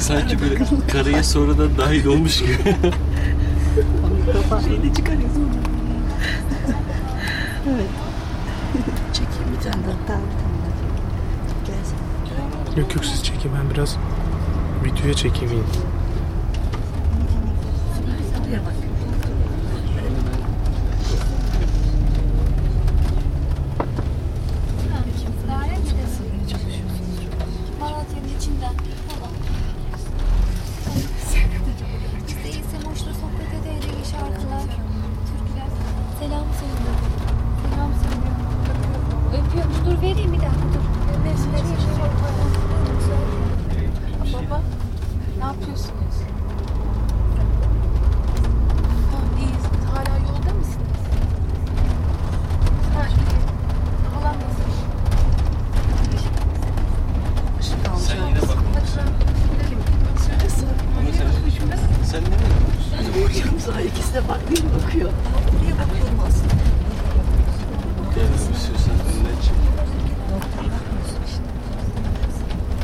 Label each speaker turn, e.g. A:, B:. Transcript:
A: Sanki böyle karaya sonradan dahil olmuş gibi.
B: Kafa.
C: Şeyde çıkarıyorsun.
B: Evet.
C: Çekeyim bir tane daha.
B: Tamam tamam hadi. Gel sen.
D: Yok yok siz çekin ben biraz videoya çekeyim.
E: Neredesin? Malatya'nın içinden. Yapıyorsunuz? Tamam iyiyiz. Hala yolda mısınız? Ha iyi. Halam nasıl?
C: Işık alacağım.
A: Sen yine bak.
E: Gidelim.
A: Ama sen, sen nereye gidiyorsun?
C: Bakacağım sana ikisi de farklı bakıyor.